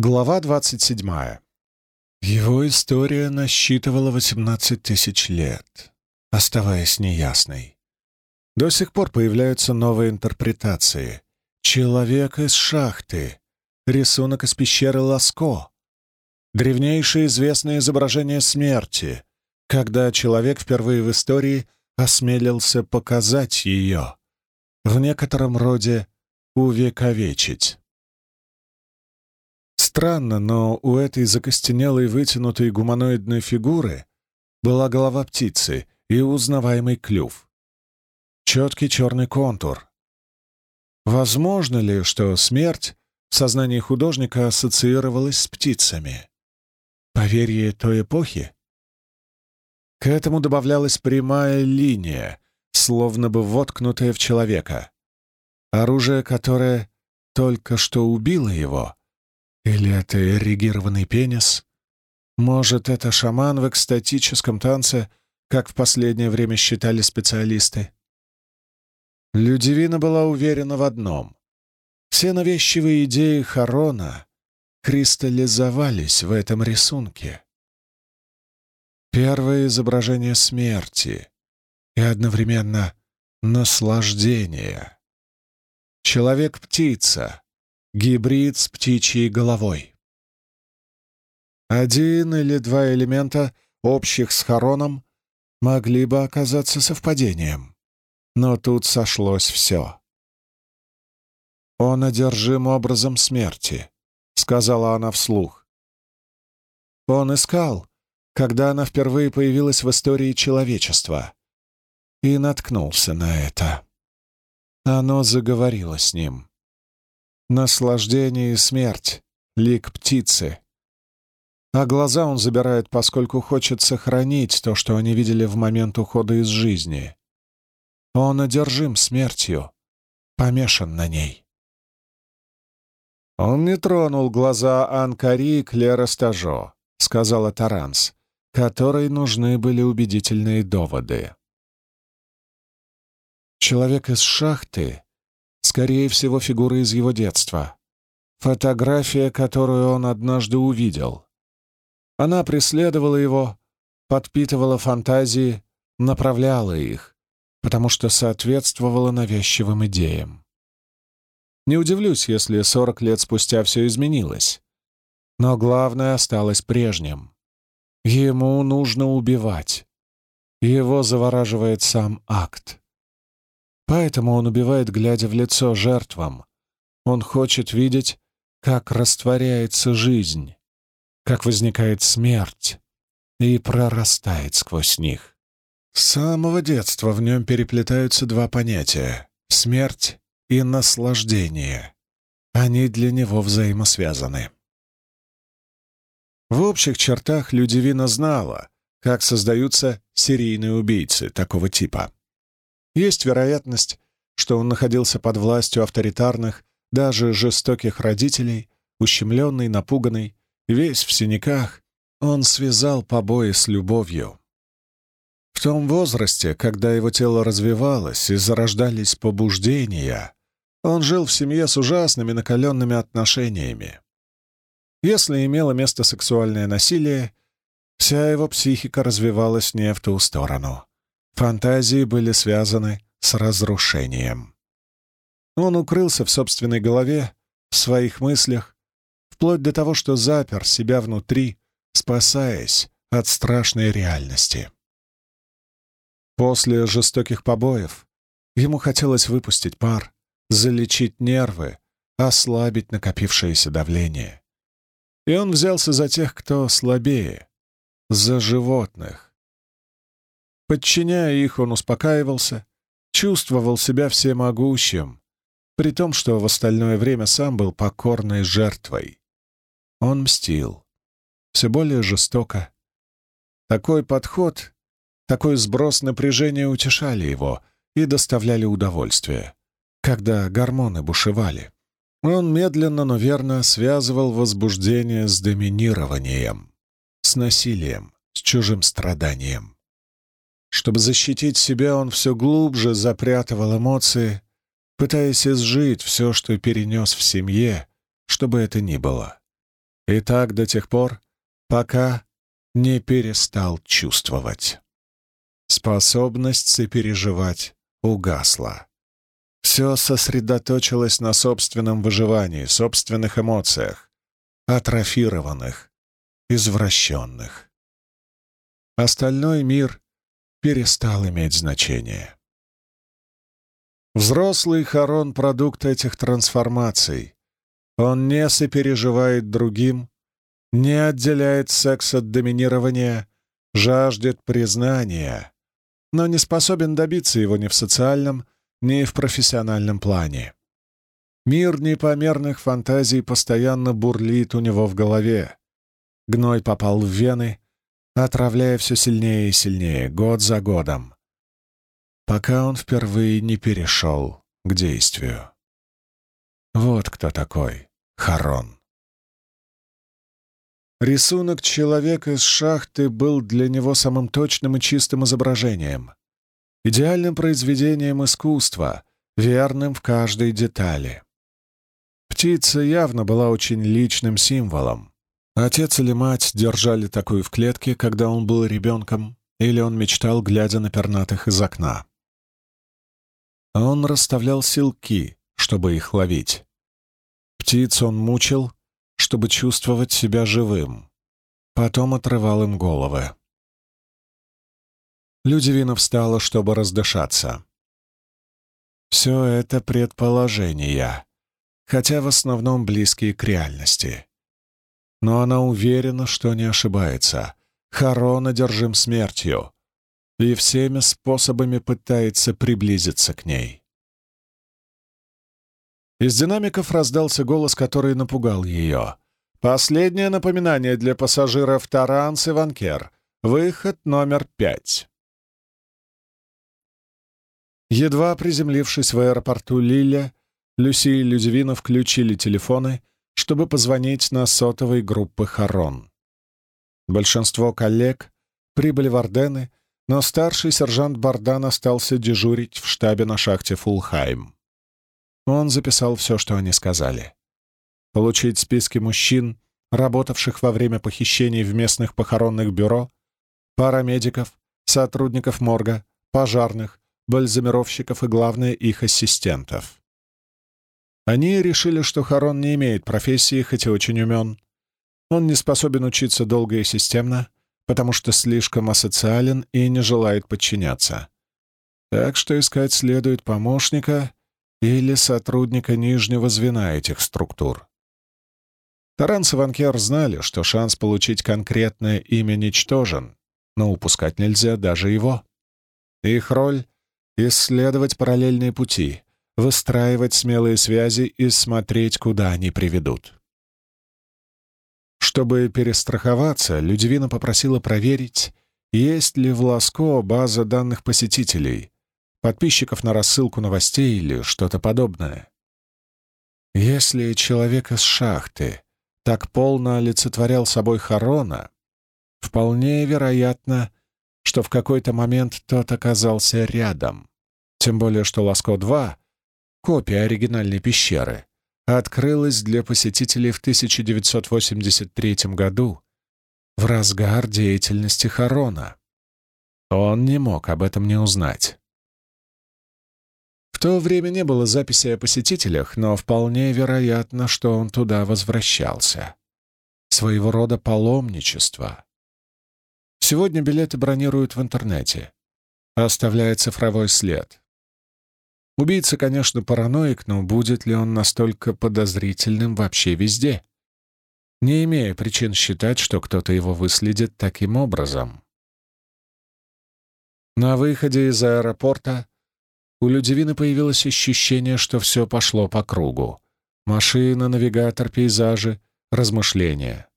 Глава 27. Его история насчитывала 18 тысяч лет, оставаясь неясной. До сих пор появляются новые интерпретации. Человек из шахты, рисунок из пещеры Ласко, древнейшее известное изображение смерти, когда человек впервые в истории осмелился показать ее, в некотором роде увековечить. Странно, но у этой закостенелой вытянутой гуманоидной фигуры была голова птицы и узнаваемый клюв. Четкий черный контур. Возможно ли, что смерть в сознании художника ассоциировалась с птицами? Поверье той эпохи? К этому добавлялась прямая линия, словно бы воткнутая в человека. Оружие, которое только что убило его, или это эрегированный пенис? Может, это шаман в экстатическом танце, как в последнее время считали специалисты? Людивина была уверена в одном. Все навязчивые идеи Харона кристаллизовались в этом рисунке. Первое изображение смерти и одновременно наслаждения. Человек-птица, гибрид с птичьей головой. Один или два элемента, общих с Хароном, могли бы оказаться совпадением. Но тут сошлось все. «Он одержим образом смерти», — сказала она вслух. Он искал, когда она впервые появилась в истории человечества, и наткнулся на это. Оно заговорило с ним. Наслаждение и смерть — лик птицы. А глаза он забирает, поскольку хочет сохранить то, что они видели в момент ухода из жизни. Он одержим смертью, помешан на ней. «Он не тронул глаза Анкари и Клера Стажо», — сказала Таранс, которой нужны были убедительные доводы. Человек из шахты Скорее всего, фигура из его детства. Фотография, которую он однажды увидел. Она преследовала его, подпитывала фантазии, направляла их, потому что соответствовала навязчивым идеям. Не удивлюсь, если сорок лет спустя все изменилось. Но главное осталось прежним. Ему нужно убивать. Его завораживает сам акт. Поэтому он убивает, глядя в лицо жертвам. Он хочет видеть, как растворяется жизнь, как возникает смерть и прорастает сквозь них. С самого детства в нем переплетаются два понятия — смерть и наслаждение. Они для него взаимосвязаны. В общих чертах Людивина знала, как создаются серийные убийцы такого типа. Есть вероятность, что он находился под властью авторитарных, даже жестоких родителей, ущемленный, напуганный, весь в синяках, он связал побои с любовью. В том возрасте, когда его тело развивалось и зарождались побуждения, он жил в семье с ужасными накаленными отношениями. Если имело место сексуальное насилие, вся его психика развивалась не в ту сторону. Фантазии были связаны с разрушением. Он укрылся в собственной голове, в своих мыслях, вплоть до того, что запер себя внутри, спасаясь от страшной реальности. После жестоких побоев ему хотелось выпустить пар, залечить нервы, ослабить накопившееся давление. И он взялся за тех, кто слабее, за животных, Подчиняя их, он успокаивался, чувствовал себя всемогущим, при том, что в остальное время сам был покорной жертвой. Он мстил. Все более жестоко. Такой подход, такой сброс напряжения утешали его и доставляли удовольствие, когда гормоны бушевали. Он медленно, но верно связывал возбуждение с доминированием, с насилием, с чужим страданием. Чтобы защитить себя, он все глубже запрятывал эмоции, пытаясь изжить все, что перенес в семье, чтобы это ни было. И так до тех пор, пока не перестал чувствовать. Способность сопереживать угасла. Все сосредоточилось на собственном выживании, собственных эмоциях, атрофированных, извращенных. Остальной мир перестал иметь значение. Взрослый Харон — продукт этих трансформаций. Он не сопереживает другим, не отделяет секс от доминирования, жаждет признания, но не способен добиться его ни в социальном, ни в профессиональном плане. Мир непомерных фантазий постоянно бурлит у него в голове. Гной попал в вены, отравляя все сильнее и сильнее, год за годом, пока он впервые не перешел к действию. Вот кто такой Харон. Рисунок человека из шахты был для него самым точным и чистым изображением, идеальным произведением искусства, верным в каждой детали. Птица явно была очень личным символом. Отец или мать держали такую в клетке, когда он был ребенком, или он мечтал, глядя на пернатых из окна. Он расставлял силки, чтобы их ловить. Птиц он мучил, чтобы чувствовать себя живым. Потом отрывал им головы. Людивина встала, чтобы раздышаться. Все это предположения, хотя в основном близкие к реальности. Но она уверена, что не ошибается. Харон одержим смертью и всеми способами пытается приблизиться к ней. Из динамиков раздался голос, который напугал ее. «Последнее напоминание для пассажиров Таранс и Ванкер. Выход номер пять». Едва приземлившись в аэропорту Лиля, Люси и Людивина включили телефоны, чтобы позвонить на сотовой группы Харон. Большинство коллег прибыли в Ордены, но старший сержант Бардан остался дежурить в штабе на шахте Фулхайм. Он записал все, что они сказали. Получить списки мужчин, работавших во время похищений в местных похоронных бюро, парамедиков, сотрудников морга, пожарных, бальзамировщиков и, главное, их ассистентов. Они решили, что Харон не имеет профессии, хоть и очень умен. Он не способен учиться долго и системно, потому что слишком асоциален и не желает подчиняться. Так что искать следует помощника или сотрудника нижнего звена этих структур. Таранс и Ванкер знали, что шанс получить конкретное имя ничтожен, но упускать нельзя даже его. Их роль — исследовать параллельные пути, выстраивать смелые связи и смотреть, куда они приведут. Чтобы перестраховаться, Людивина попросила проверить, есть ли в Ласко база данных посетителей, подписчиков на рассылку новостей или что-то подобное. Если человек из шахты так полно олицетворял собой Харона, вполне вероятно, что в какой-то момент тот оказался рядом. Тем более, что Ласко-2, копия оригинальной пещеры, открылась для посетителей в 1983 году в разгар деятельности Харона. Он не мог об этом не узнать. В то время не было записи о посетителях, но вполне вероятно, что он туда возвращался. Своего рода паломничество. Сегодня билеты бронируют в интернете, оставляя цифровой след. Убийца, конечно, параноик, но будет ли он настолько подозрительным вообще везде? Не имея причин считать, что кто-то его выследит таким образом. На выходе из аэропорта у Людивины появилось ощущение, что все пошло по кругу. Машина, навигатор, пейзажи, размышления.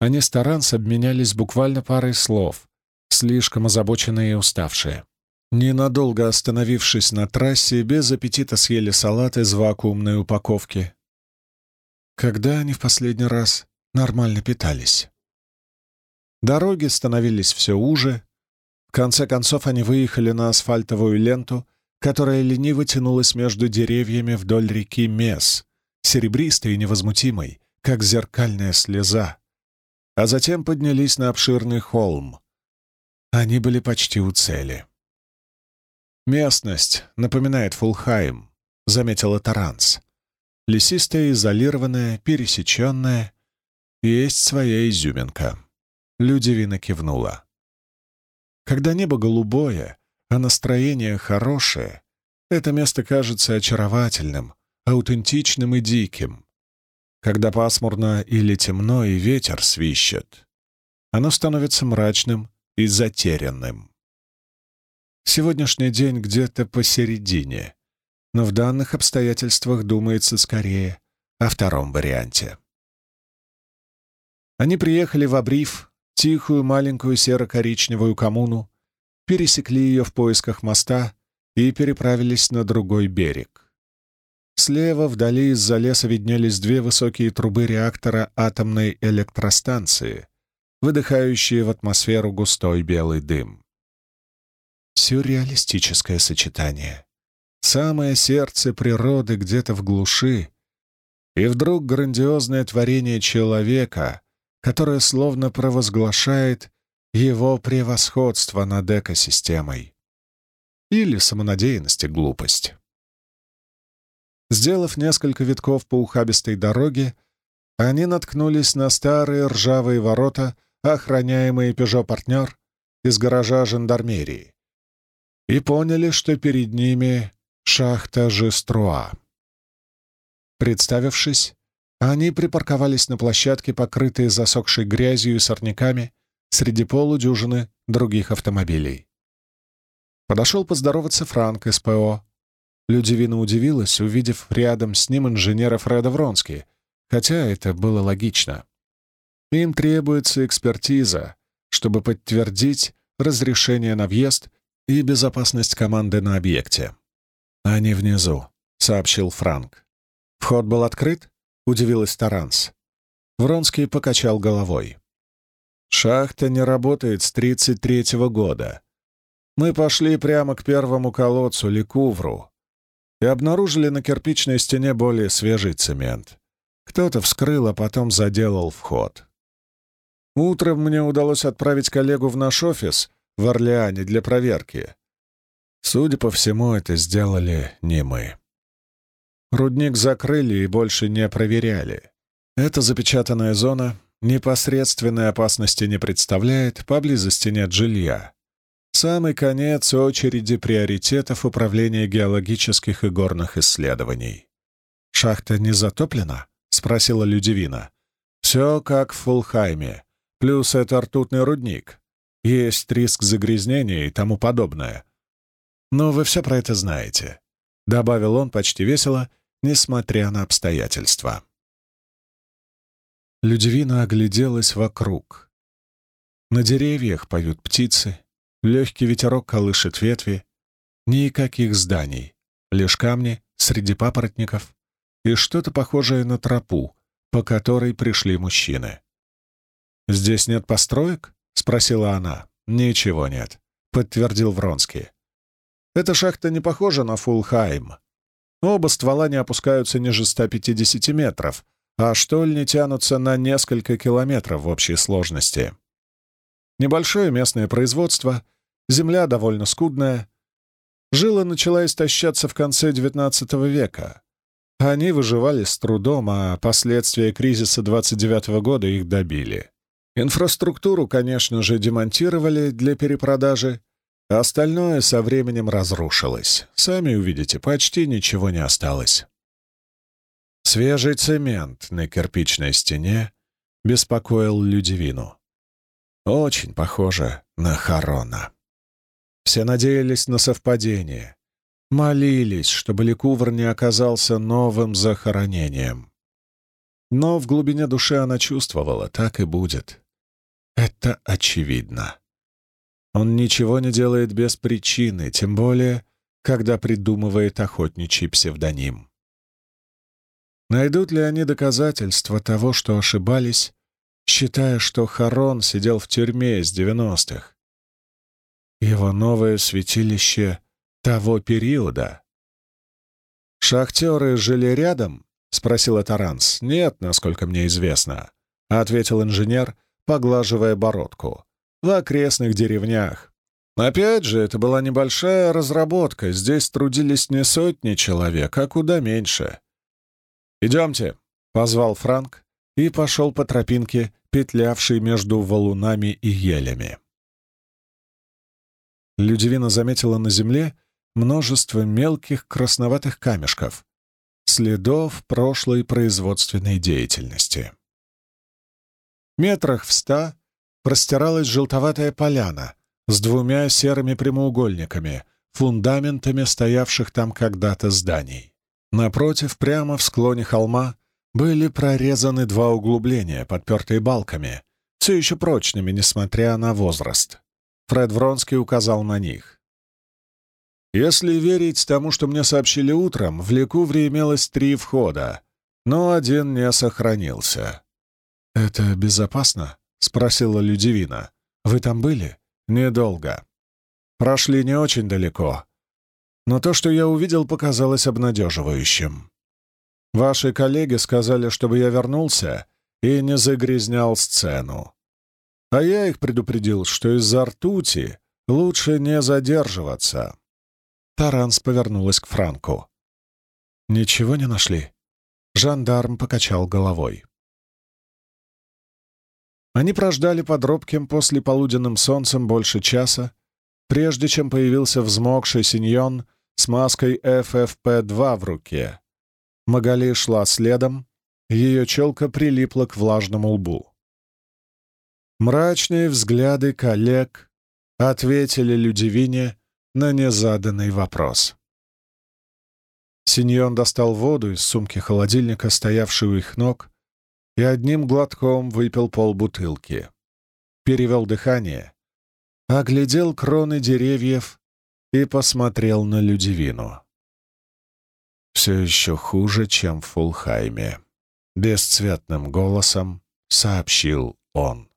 Они с Таранс обменялись буквально парой слов, слишком озабоченные и уставшие. Ненадолго остановившись на трассе, без аппетита съели салат из вакуумной упаковки. Когда они в последний раз нормально питались? Дороги становились все уже. В конце концов они выехали на асфальтовую ленту, которая лениво тянулась между деревьями вдоль реки Мес, серебристой и невозмутимой, как зеркальная слеза, а затем поднялись на обширный холм. Они были почти у цели. «Местность напоминает Фулхайм», — заметила Таранс. «Лесистая, изолированная, пересеченная. Есть своя изюминка». Людивина кивнула. Когда небо голубое, а настроение хорошее, это место кажется очаровательным, аутентичным и диким. Когда пасмурно или темно, и ветер свищет, оно становится мрачным и затерянным. Сегодняшний день где-то посередине, но в данных обстоятельствах думается скорее о втором варианте. Они приехали в Абриф, тихую маленькую серо-коричневую коммуну, пересекли ее в поисках моста и переправились на другой берег. Слева, вдали из-за леса, виднелись две высокие трубы реактора атомной электростанции, выдыхающие в атмосферу густой белый дым. Сюрреалистическое сочетание. Самое сердце природы где-то в глуши, и вдруг грандиозное творение человека, которое словно провозглашает его превосходство над экосистемой. Или самонадеянность и глупость. Сделав несколько витков по ухабистой дороге, они наткнулись на старые ржавые ворота, охраняемые «Пежо-партнер» из гаража жандармерии, и поняли, что перед ними шахта Жеструа. Представившись, они припарковались на площадке, покрытой засохшей грязью и сорняками, среди полудюжины других автомобилей. Подошел поздороваться Франк из ПО, Людивина удивилась, увидев рядом с ним инженера Фреда Вронски, хотя это было логично. Им требуется экспертиза, чтобы подтвердить разрешение на въезд и безопасность команды на объекте. «Они внизу», — сообщил Франк. «Вход был открыт?» — удивилась Таранс. Вронский покачал головой. «Шахта не работает с 33-го года. Мы пошли прямо к первому колодцу Ликувру, и обнаружили на кирпичной стене более свежий цемент. Кто-то вскрыл, а потом заделал вход. Утром мне удалось отправить коллегу в наш офис в Орлеане для проверки. Судя по всему, это сделали не мы. Рудник закрыли и больше не проверяли. Эта запечатанная зона непосредственной опасности не представляет, поблизости нет жилья. Самый конец очереди приоритетов управления геологических и горных исследований. «Шахта не затоплена?» — спросила Людивина. «Все как в Фулхайме. Плюс это ртутный рудник. Есть риск загрязнения и тому подобное. Но вы все про это знаете», — добавил он почти весело, несмотря на обстоятельства. Людивина огляделась вокруг. На деревьях поют птицы, Легкий ветерок колышет ветви. Никаких зданий, лишь камни среди папоротников и что-то похожее на тропу, по которой пришли мужчины. «Здесь нет построек?» — спросила она. «Ничего нет», — подтвердил Вронский. «Эта шахта не похожа на Фулхайм. Оба ствола не опускаются ниже 150 метров, а штольни тянутся на несколько километров в общей сложности. Небольшое местное производство, земля довольно скудная. Жила начала истощаться в конце XIX века. Они выживали с трудом, а последствия кризиса 29 -го года их добили. Инфраструктуру, конечно же, демонтировали для перепродажи, а остальное со временем разрушилось. Сами увидите, почти ничего не осталось. Свежий цемент на кирпичной стене беспокоил Людивину. Очень похоже на Харона. Все надеялись на совпадение. Молились, чтобы Ликувр не оказался новым захоронением. Но в глубине души она чувствовала, так и будет. Это очевидно. Он ничего не делает без причины, тем более, когда придумывает охотничий псевдоним. Найдут ли они доказательства того, что ошибались, считая, что Харон сидел в тюрьме с девяностых. Его новое святилище того периода. Шахтеры жили рядом — спросила Таранс. «Нет, насколько мне известно», — ответил инженер, поглаживая бородку. «В окрестных деревнях. Опять же, это была небольшая разработка. Здесь трудились не сотни человек, а куда меньше. «Идемте», — позвал Франк и пошел по тропинке, петлявшей между валунами и елями. Людивина заметила на земле множество мелких красноватых камешков, следов прошлой производственной деятельности. Метрах в ста простиралась желтоватая поляна с двумя серыми прямоугольниками, фундаментами стоявших там когда-то зданий. Напротив, прямо в склоне холма, были прорезаны два углубления, подпертые балками, все еще прочными, несмотря на возраст. Фред Вронский указал на них. Если верить тому, что мне сообщили утром, в Лекувре имелось три входа, но один не сохранился. «Это безопасно?» — спросила Людивина. «Вы там были?» «Недолго. Прошли не очень далеко. Но то, что я увидел, показалось обнадеживающим. Ваши коллеги сказали, чтобы я вернулся и не загрязнял сцену. А я их предупредил, что из-за ртути лучше не задерживаться. Таранс повернулась к Франку. «Ничего не нашли?» Жандарм покачал головой. Они прождали под робким после полуденным солнцем больше часа, прежде чем появился взмокший синьон с маской FFP-2 в руке. Магали шла следом, ее челка прилипла к влажному лбу. Мрачные взгляды коллег ответили Людивине на незаданный вопрос. Синьон достал воду из сумки холодильника, стоявшей у их ног, и одним глотком выпил полбутылки. Перевел дыхание, оглядел кроны деревьев и посмотрел на Людивину. Все еще хуже, чем в Фулхайме. Бесцветным голосом сообщил он.